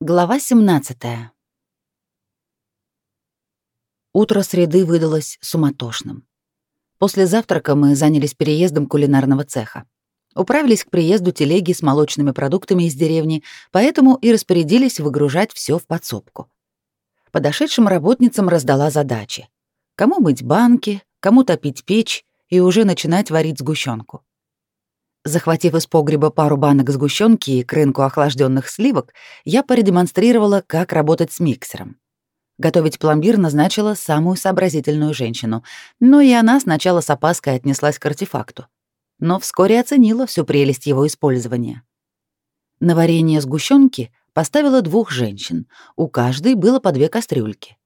Глава 17. Утро среды выдалось суматошным. После завтрака мы занялись переездом кулинарного цеха. Управились к приезду телеги с молочными продуктами из деревни, поэтому и распорядились выгружать все в подсобку. Подошедшим работницам раздала задачи. Кому мыть банки, кому топить печь и уже начинать варить сгущенку. Захватив из погреба пару банок сгущенки и к рынку охлажденных сливок, я продемонстрировала, как работать с миксером. Готовить пломбир назначила самую сообразительную женщину, но и она сначала с опаской отнеслась к артефакту. Но вскоре оценила всю прелесть его использования. На варенье сгущенки поставила двух женщин, у каждой было по две кастрюльки.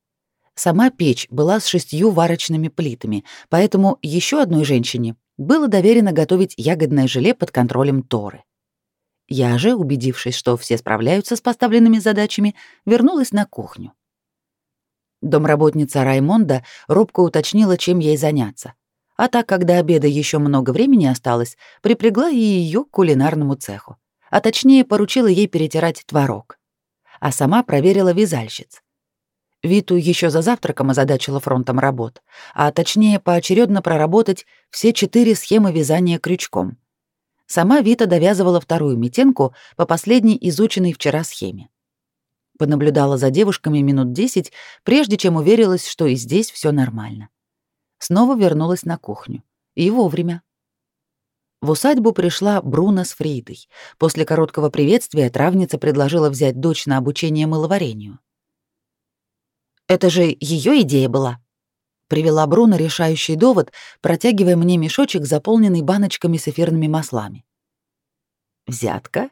Сама печь была с шестью варочными плитами, поэтому еще одной женщине было доверено готовить ягодное желе под контролем Торы. Я же, убедившись, что все справляются с поставленными задачами, вернулась на кухню. Домработница Раймонда робко уточнила, чем ей заняться. А так, когда обеда еще много времени осталось, припрягла и ее к кулинарному цеху. А точнее, поручила ей перетирать творог. А сама проверила вязальщиц. Виту еще за завтраком озадачила фронтом работ, а точнее поочередно проработать все четыре схемы вязания крючком. Сама Вита довязывала вторую метенку по последней изученной вчера схеме. Понаблюдала за девушками минут десять, прежде чем уверилась, что и здесь все нормально. Снова вернулась на кухню. И вовремя. В усадьбу пришла Бруно с Фридой. После короткого приветствия травница предложила взять дочь на обучение мыловарению. Это же ее идея была. Привела Бруно решающий довод, протягивая мне мешочек, заполненный баночками с эфирными маслами. Взятка?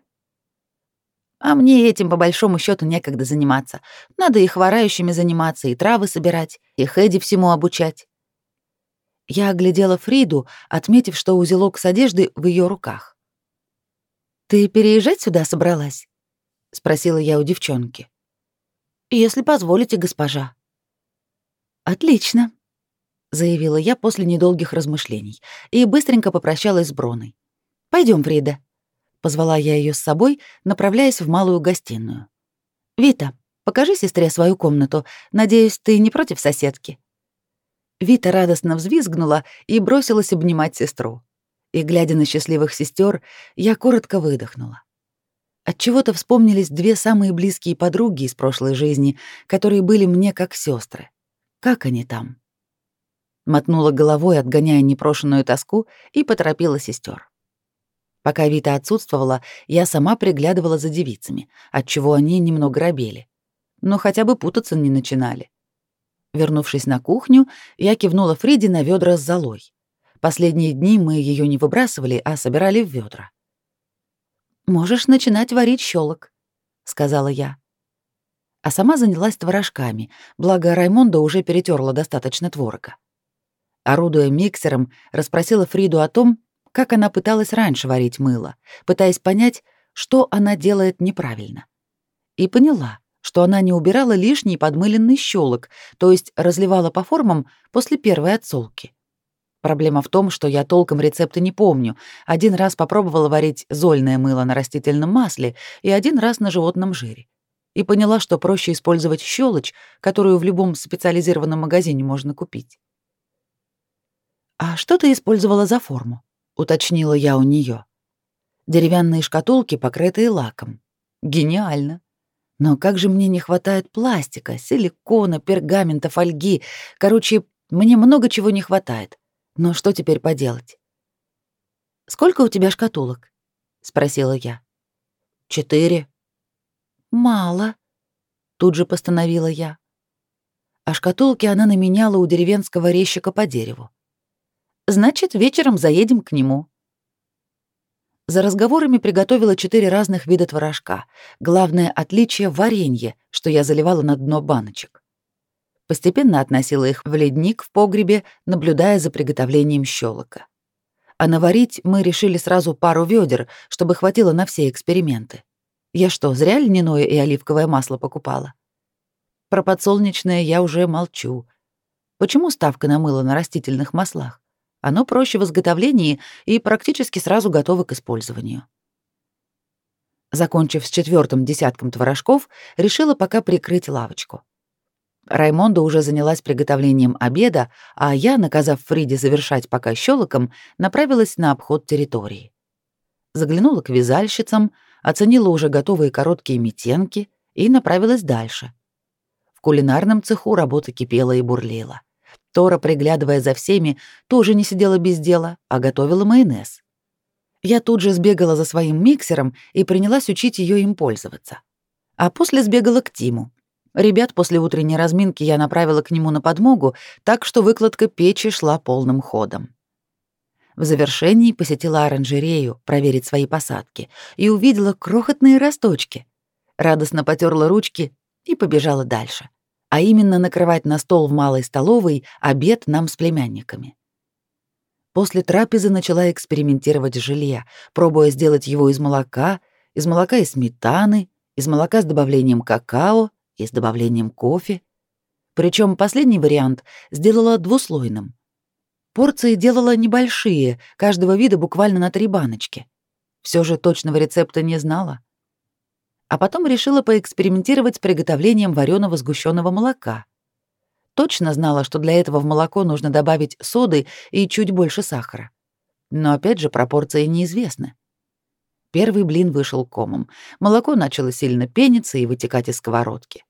А мне этим по большому счету некогда заниматься. Надо и хворающими заниматься, и травы собирать, и Хэдди всему обучать. Я оглядела Фриду, отметив, что узелок с одеждой в ее руках. «Ты переезжать сюда собралась?» — спросила я у девчонки если позволите, госпожа». «Отлично», — заявила я после недолгих размышлений и быстренько попрощалась с Броной. Пойдем, Фрида», — позвала я ее с собой, направляясь в малую гостиную. «Вита, покажи сестре свою комнату. Надеюсь, ты не против соседки?» Вита радостно взвизгнула и бросилась обнимать сестру. И, глядя на счастливых сестер, я коротко выдохнула. Отчего-то вспомнились две самые близкие подруги из прошлой жизни, которые были мне как сестры. Как они там? Мотнула головой, отгоняя непрошенную тоску, и поторопила сестер. Пока Вита отсутствовала, я сама приглядывала за девицами, отчего они немного робели. Но хотя бы путаться не начинали. Вернувшись на кухню, я кивнула Фриде на ведра с золой. Последние дни мы ее не выбрасывали, а собирали в ведра. «Можешь начинать варить щелок», — сказала я. А сама занялась творожками, благо Раймонда уже перетерла достаточно творога. Орудуя миксером, расспросила Фриду о том, как она пыталась раньше варить мыло, пытаясь понять, что она делает неправильно. И поняла, что она не убирала лишний подмыленный щелок, то есть разливала по формам после первой отсолки. Проблема в том, что я толком рецепта не помню. Один раз попробовала варить зольное мыло на растительном масле и один раз на животном жире. И поняла, что проще использовать щелочь, которую в любом специализированном магазине можно купить. «А что ты использовала за форму?» — уточнила я у нее. Деревянные шкатулки, покрытые лаком. Гениально. Но как же мне не хватает пластика, силикона, пергамента, фольги. Короче, мне много чего не хватает. Но что теперь поделать? «Сколько у тебя шкатулок?» — спросила я. «Четыре». «Мало», — тут же постановила я. А шкатулки она наменяла у деревенского резчика по дереву. «Значит, вечером заедем к нему». За разговорами приготовила четыре разных вида творожка. Главное отличие — варенье, что я заливала на дно баночек. Постепенно относила их в ледник в погребе, наблюдая за приготовлением щелока. А наварить мы решили сразу пару ведер, чтобы хватило на все эксперименты. Я что, зря льняное и оливковое масло покупала? Про подсолнечное я уже молчу. Почему ставка на мыло на растительных маслах? Оно проще в изготовлении и практически сразу готово к использованию. Закончив с четвертым десятком творожков, решила пока прикрыть лавочку. Раймонда уже занялась приготовлением обеда, а я, наказав Фриде завершать пока щелоком, направилась на обход территории. Заглянула к вязальщицам, оценила уже готовые короткие метенки и направилась дальше. В кулинарном цеху работа кипела и бурлила. Тора, приглядывая за всеми, тоже не сидела без дела, а готовила майонез. Я тут же сбегала за своим миксером и принялась учить ее им пользоваться. А после сбегала к Тиму. Ребят после утренней разминки я направила к нему на подмогу, так что выкладка печи шла полным ходом. В завершении посетила оранжерею проверить свои посадки и увидела крохотные росточки. Радостно потерла ручки и побежала дальше а именно накрывать на стол в малой столовой обед нам с племянниками. После трапезы начала экспериментировать с желе, пробуя сделать его из молока, из молока и сметаны, из молока с добавлением какао и с добавлением кофе. Причем последний вариант сделала двуслойным. Порции делала небольшие, каждого вида буквально на три баночки. Все же точного рецепта не знала а потом решила поэкспериментировать с приготовлением вареного сгущенного молока. Точно знала, что для этого в молоко нужно добавить соды и чуть больше сахара. Но опять же пропорции неизвестны. Первый блин вышел комом. Молоко начало сильно пениться и вытекать из сковородки.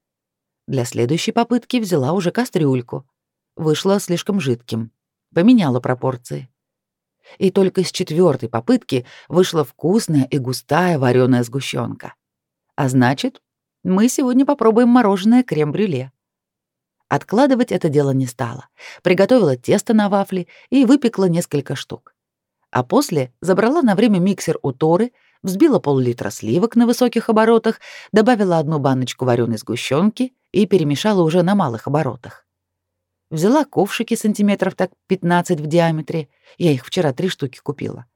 Для следующей попытки взяла уже кастрюльку. Вышло слишком жидким. Поменяла пропорции. И только с четвертой попытки вышла вкусная и густая вареная сгущенка. А значит, мы сегодня попробуем мороженое крем-брюле. Откладывать это дело не стала. Приготовила тесто на вафли и выпекла несколько штук. А после забрала на время миксер у Торы, взбила пол-литра сливок на высоких оборотах, добавила одну баночку вареной сгущенки и перемешала уже на малых оборотах. Взяла ковшики сантиметров так 15 в диаметре, я их вчера три штуки купила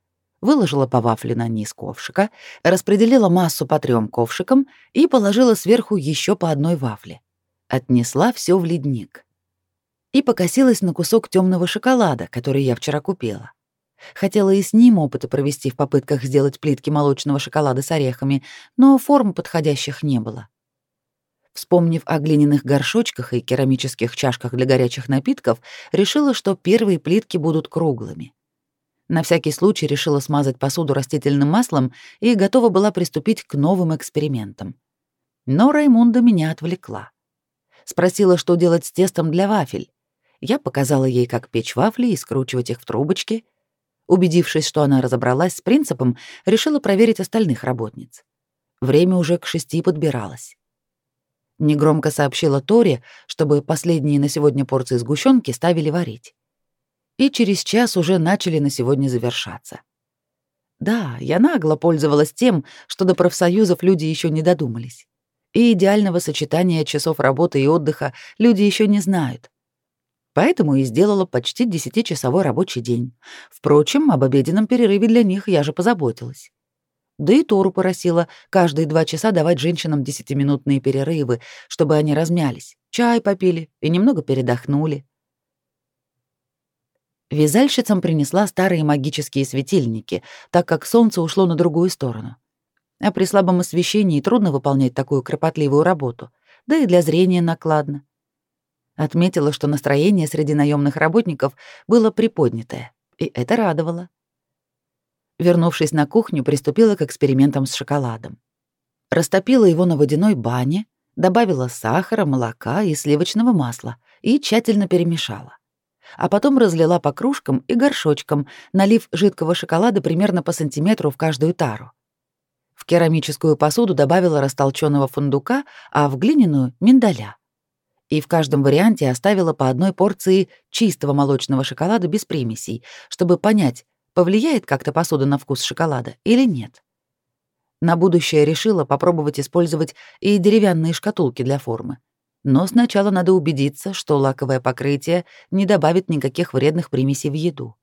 выложила по вафле на низ ковшика, распределила массу по трем ковшикам и положила сверху еще по одной вафле. Отнесла все в ледник. И покосилась на кусок темного шоколада, который я вчера купила. Хотела и с ним опыты провести в попытках сделать плитки молочного шоколада с орехами, но форм подходящих не было. Вспомнив о глиняных горшочках и керамических чашках для горячих напитков, решила, что первые плитки будут круглыми. На всякий случай решила смазать посуду растительным маслом и готова была приступить к новым экспериментам. Но Раймунда меня отвлекла. Спросила, что делать с тестом для вафель. Я показала ей, как печь вафли и скручивать их в трубочки. Убедившись, что она разобралась с принципом, решила проверить остальных работниц. Время уже к шести подбиралось. Негромко сообщила Торе, чтобы последние на сегодня порции сгущенки ставили варить и через час уже начали на сегодня завершаться. Да, я нагло пользовалась тем, что до профсоюзов люди еще не додумались. И идеального сочетания часов работы и отдыха люди еще не знают. Поэтому и сделала почти десятичасовой рабочий день. Впрочем, об обеденном перерыве для них я же позаботилась. Да и Тору поросила каждые два часа давать женщинам десятиминутные перерывы, чтобы они размялись, чай попили и немного передохнули. Вязальщицам принесла старые магические светильники, так как солнце ушло на другую сторону. А при слабом освещении трудно выполнять такую кропотливую работу, да и для зрения накладно. Отметила, что настроение среди наемных работников было приподнятое, и это радовало. Вернувшись на кухню, приступила к экспериментам с шоколадом. Растопила его на водяной бане, добавила сахара, молока и сливочного масла и тщательно перемешала а потом разлила по кружкам и горшочкам, налив жидкого шоколада примерно по сантиметру в каждую тару. В керамическую посуду добавила растолчённого фундука, а в глиняную — миндаля. И в каждом варианте оставила по одной порции чистого молочного шоколада без примесей, чтобы понять, повлияет как-то посуда на вкус шоколада или нет. На будущее решила попробовать использовать и деревянные шкатулки для формы. Но сначала надо убедиться, что лаковое покрытие не добавит никаких вредных примесей в еду.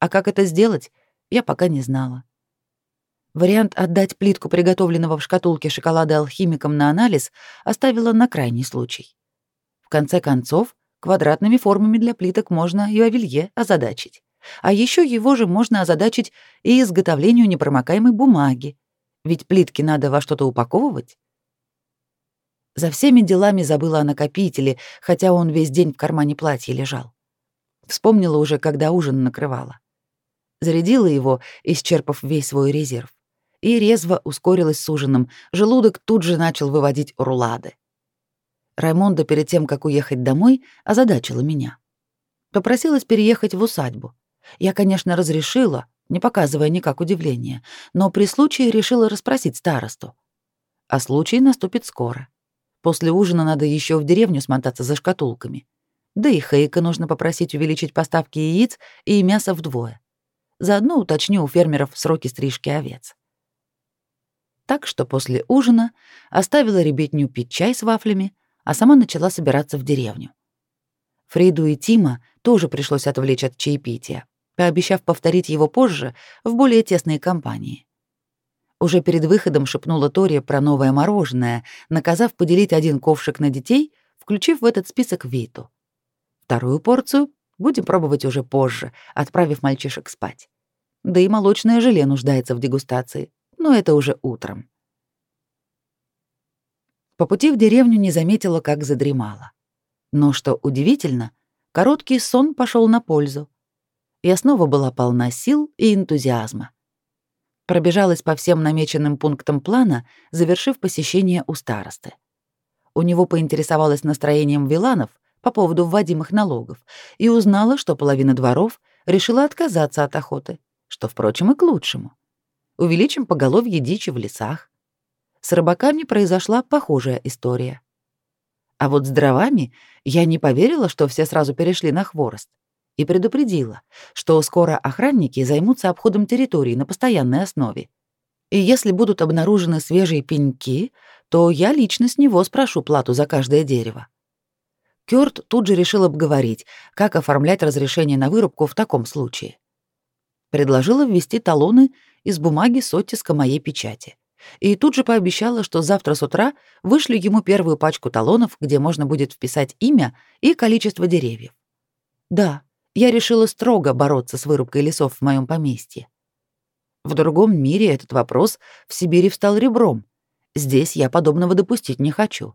А как это сделать, я пока не знала. Вариант отдать плитку приготовленного в шкатулке шоколада алхимикам на анализ оставила на крайний случай. В конце концов, квадратными формами для плиток можно и авелье озадачить. А еще его же можно озадачить и изготовлению непромокаемой бумаги. Ведь плитки надо во что-то упаковывать. За всеми делами забыла о накопителе, хотя он весь день в кармане платья лежал. Вспомнила уже, когда ужин накрывала. Зарядила его, исчерпав весь свой резерв. И резво ускорилась с ужином. Желудок тут же начал выводить рулады. Раймонда перед тем, как уехать домой, озадачила меня. Попросилась переехать в усадьбу. Я, конечно, разрешила, не показывая никак удивления, но при случае решила расспросить старосту. А случай наступит скоро. После ужина надо еще в деревню смотаться за шкатулками. Да и Хейка нужно попросить увеличить поставки яиц и мяса вдвое. Заодно уточню у фермеров сроки стрижки овец. Так что после ужина оставила ребятню пить чай с вафлями, а сама начала собираться в деревню. Фриду и Тима тоже пришлось отвлечь от чаепития, пообещав повторить его позже в более тесной компании. Уже перед выходом шепнула Тори про новое мороженое, наказав поделить один ковшик на детей, включив в этот список Виту. Вторую порцию будем пробовать уже позже, отправив мальчишек спать. Да и молочное желе нуждается в дегустации, но это уже утром. По пути в деревню не заметила, как задремала. Но что удивительно, короткий сон пошел на пользу. Я снова была полна сил и энтузиазма. Пробежалась по всем намеченным пунктам плана, завершив посещение у старосты. У него поинтересовалась настроением виланов по поводу вводимых налогов и узнала, что половина дворов решила отказаться от охоты, что, впрочем, и к лучшему. Увеличим поголовье дичи в лесах. С рыбаками произошла похожая история. А вот с дровами я не поверила, что все сразу перешли на хворост и предупредила, что скоро охранники займутся обходом территории на постоянной основе. И если будут обнаружены свежие пеньки, то я лично с него спрошу плату за каждое дерево. Кёрт тут же решил обговорить, как оформлять разрешение на вырубку в таком случае. Предложила ввести талоны из бумаги с оттиском моей печати. И тут же пообещала, что завтра с утра вышлю ему первую пачку талонов, где можно будет вписать имя и количество деревьев. Да, я решила строго бороться с вырубкой лесов в моем поместье. В другом мире этот вопрос в Сибири встал ребром. Здесь я подобного допустить не хочу.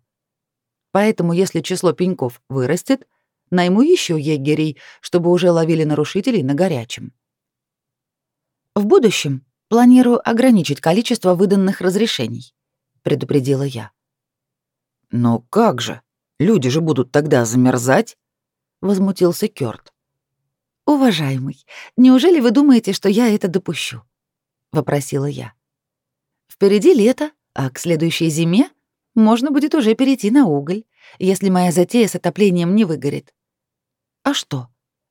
Поэтому, если число пеньков вырастет, найму еще егерей, чтобы уже ловили нарушителей на горячем. В будущем планирую ограничить количество выданных разрешений, предупредила я. Но как же? Люди же будут тогда замерзать, возмутился Кёрт. «Уважаемый, неужели вы думаете, что я это допущу?» — вопросила я. «Впереди лето, а к следующей зиме можно будет уже перейти на уголь, если моя затея с отоплением не выгорит. А что?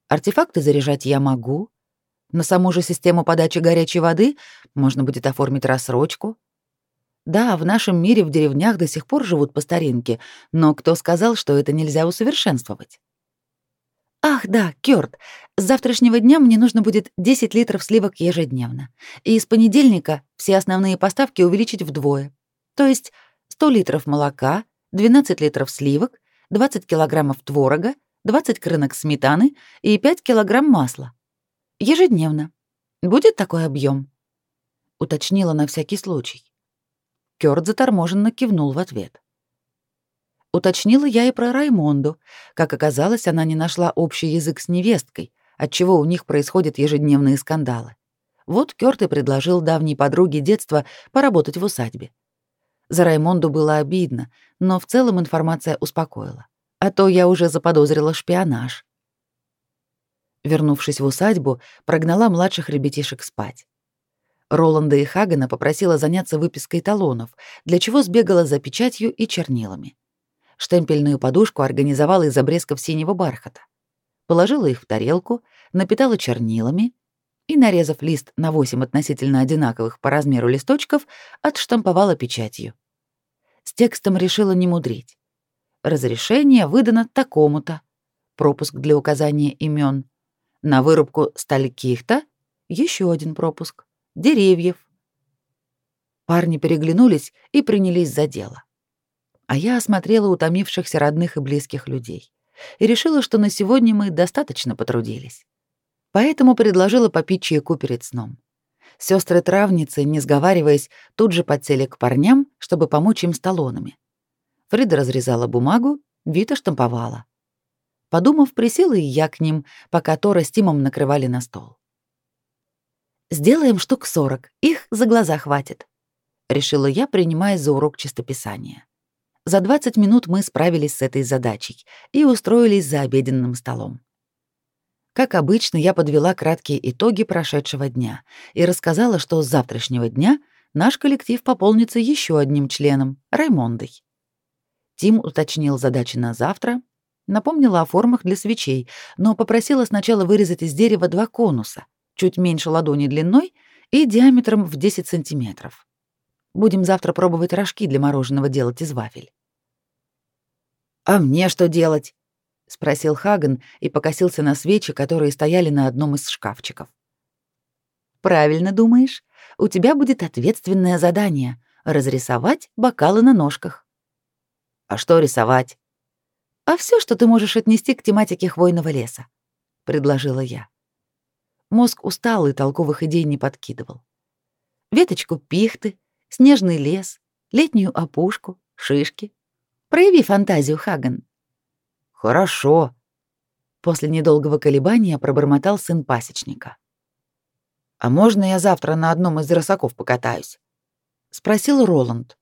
Артефакты заряжать я могу. На саму же систему подачи горячей воды можно будет оформить рассрочку. Да, в нашем мире в деревнях до сих пор живут по старинке, но кто сказал, что это нельзя усовершенствовать? Ах, да, Кёрт, с завтрашнего дня мне нужно будет 10 литров сливок ежедневно. И с понедельника все основные поставки увеличить вдвое. То есть 100 литров молока, 12 литров сливок, 20 килограммов творога, 20 крынок сметаны и 5 килограмм масла. Ежедневно. Будет такой объем? Уточнила на всякий случай. Кёрт заторможенно кивнул в ответ. Уточнила я и про Раймонду. Как оказалось, она не нашла общий язык с невесткой, отчего у них происходят ежедневные скандалы. Вот Кёрт и предложил давней подруге детства поработать в усадьбе. За Раймонду было обидно, но в целом информация успокоила. А то я уже заподозрила шпионаж. Вернувшись в усадьбу, прогнала младших ребятишек спать. Роланда и Хагана попросила заняться выпиской талонов, для чего сбегала за печатью и чернилами. Штемпельную подушку организовала из обрезков синего бархата. Положила их в тарелку, напитала чернилами и, нарезав лист на восемь относительно одинаковых по размеру листочков, отштамповала печатью. С текстом решила не мудрить. Разрешение выдано такому-то. Пропуск для указания имен. На вырубку стальких-то еще один пропуск. Деревьев. Парни переглянулись и принялись за дело а я осмотрела утомившихся родных и близких людей и решила, что на сегодня мы достаточно потрудились. Поэтому предложила попить чайку перед сном. Сестры травницы, не сговариваясь, тут же подсели к парням, чтобы помочь им с талонами. Фрида разрезала бумагу, Вита штамповала. Подумав, присела и я к ним, пока Тора с Тимом накрывали на стол. «Сделаем штук сорок, их за глаза хватит», — решила я, принимаясь за урок чистописания. За 20 минут мы справились с этой задачей и устроились за обеденным столом. Как обычно, я подвела краткие итоги прошедшего дня и рассказала, что с завтрашнего дня наш коллектив пополнится еще одним членом — Раймондой. Тим уточнил задачи на завтра, Напомнила о формах для свечей, но попросила сначала вырезать из дерева два конуса, чуть меньше ладони длиной и диаметром в 10 сантиметров. Будем завтра пробовать рожки для мороженого делать из вафель. «А мне что делать?» — спросил Хаген и покосился на свечи, которые стояли на одном из шкафчиков. «Правильно думаешь. У тебя будет ответственное задание — разрисовать бокалы на ножках». «А что рисовать?» а все, что ты можешь отнести к тематике хвойного леса», — предложила я. Мозг устал и толковых идей не подкидывал. Веточку пихты, снежный лес, летнюю опушку, шишки. Прояви фантазию, Хаган. Хорошо. После недолгого колебания пробормотал сын пасечника. А можно я завтра на одном из рысаков покатаюсь? спросил Роланд.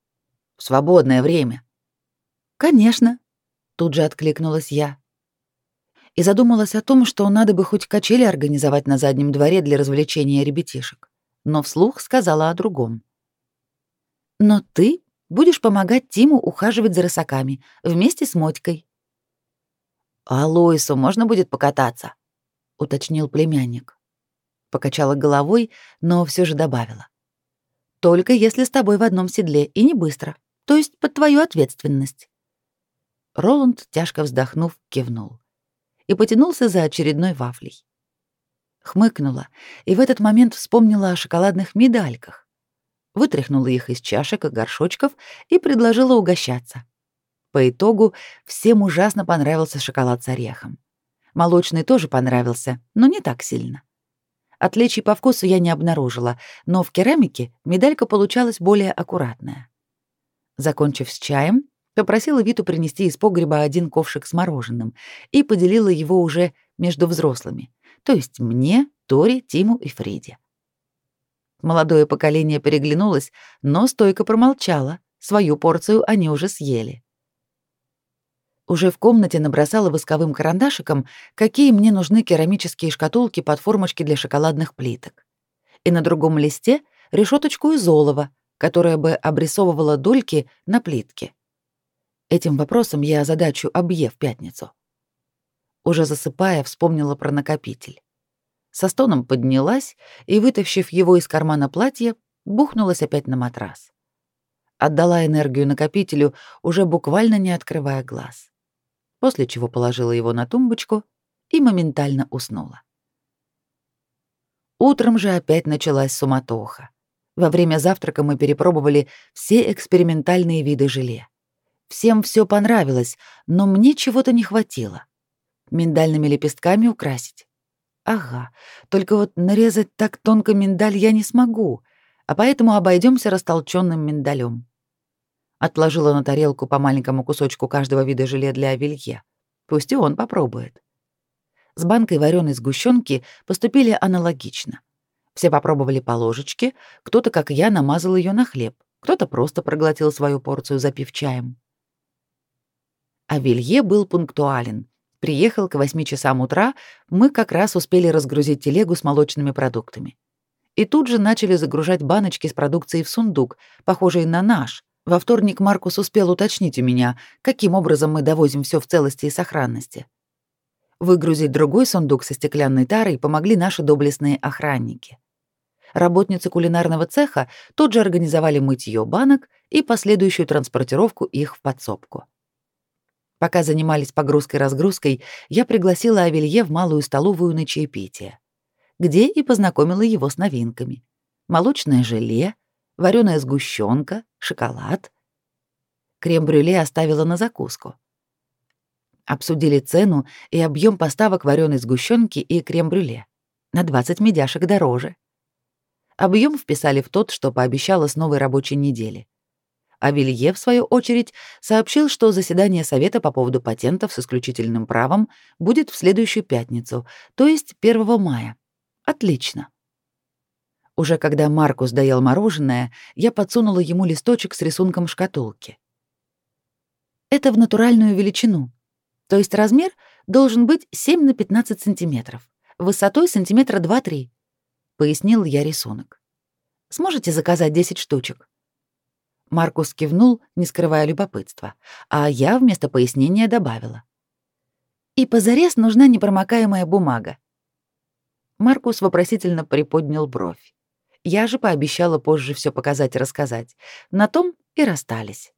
В свободное время. Конечно, Тут же откликнулась я. И задумалась о том, что надо бы хоть качели организовать на заднем дворе для развлечения ребятишек. Но вслух сказала о другом. Но ты будешь помогать Тиму ухаживать за рысаками вместе с Мотькой. А Лоису можно будет покататься? уточнил племянник. Покачала головой, но все же добавила. Только если с тобой в одном седле и не быстро, то есть под твою ответственность. Роланд, тяжко вздохнув, кивнул и потянулся за очередной вафлей. Хмыкнула и в этот момент вспомнила о шоколадных медальках. Вытряхнула их из чашек и горшочков и предложила угощаться. По итогу всем ужасно понравился шоколад с орехом. Молочный тоже понравился, но не так сильно. Отличий по вкусу я не обнаружила, но в керамике медалька получалась более аккуратная. Закончив с чаем, Попросила Виту принести из погреба один ковшик с мороженым и поделила его уже между взрослыми, то есть мне, Тори, Тиму и Фриде. Молодое поколение переглянулось, но стойко промолчало. Свою порцию они уже съели. Уже в комнате набросала восковым карандашиком, какие мне нужны керамические шкатулки под формочки для шоколадных плиток. И на другом листе решеточку из олова, которая бы обрисовывала дольки на плитке. Этим вопросом я задачу в пятницу. Уже засыпая, вспомнила про накопитель. Со стоном поднялась и, вытащив его из кармана платья, бухнулась опять на матрас. Отдала энергию накопителю, уже буквально не открывая глаз. После чего положила его на тумбочку и моментально уснула. Утром же опять началась суматоха. Во время завтрака мы перепробовали все экспериментальные виды желе. Всем все понравилось, но мне чего-то не хватило. Миндальными лепестками украсить. Ага, только вот нарезать так тонко миндаль я не смогу, а поэтому обойдемся растолченным миндалем. Отложила на тарелку по маленькому кусочку каждого вида желе для Авелье. Пусть и он попробует. С банкой вареной сгущенки поступили аналогично. Все попробовали по ложечке, кто-то, как я, намазал ее на хлеб, кто-то просто проглотил свою порцию, запив чаем. А Вилье был пунктуален. Приехал к восьми часам утра, мы как раз успели разгрузить телегу с молочными продуктами. И тут же начали загружать баночки с продукцией в сундук, похожий на наш. Во вторник Маркус успел уточнить у меня, каким образом мы довозим все в целости и сохранности. Выгрузить другой сундук со стеклянной тарой помогли наши доблестные охранники. Работницы кулинарного цеха тут же организовали мытье банок и последующую транспортировку их в подсобку. Пока занимались погрузкой-разгрузкой, я пригласила Авелье в малую столовую на чаепитие, где и познакомила его с новинками. Молочное желе, вареная сгущенка, шоколад. Крем-брюле оставила на закуску. Обсудили цену и объем поставок вареной сгущенки и крем-брюле. На 20 медяшек дороже. Объем вписали в тот, что пообещала с новой рабочей недели. А Вилье, в свою очередь, сообщил, что заседание Совета по поводу патентов с исключительным правом будет в следующую пятницу, то есть 1 мая. Отлично. Уже когда Маркус доел мороженое, я подсунула ему листочек с рисунком шкатулки. Это в натуральную величину. То есть размер должен быть 7 на 15 сантиметров, высотой сантиметра 2-3, пояснил я рисунок. Сможете заказать 10 штучек? Маркус кивнул, не скрывая любопытства, а я вместо пояснения добавила. И позарез нужна непромокаемая бумага. Маркус вопросительно приподнял бровь. Я же пообещала позже все показать и рассказать. На том и расстались.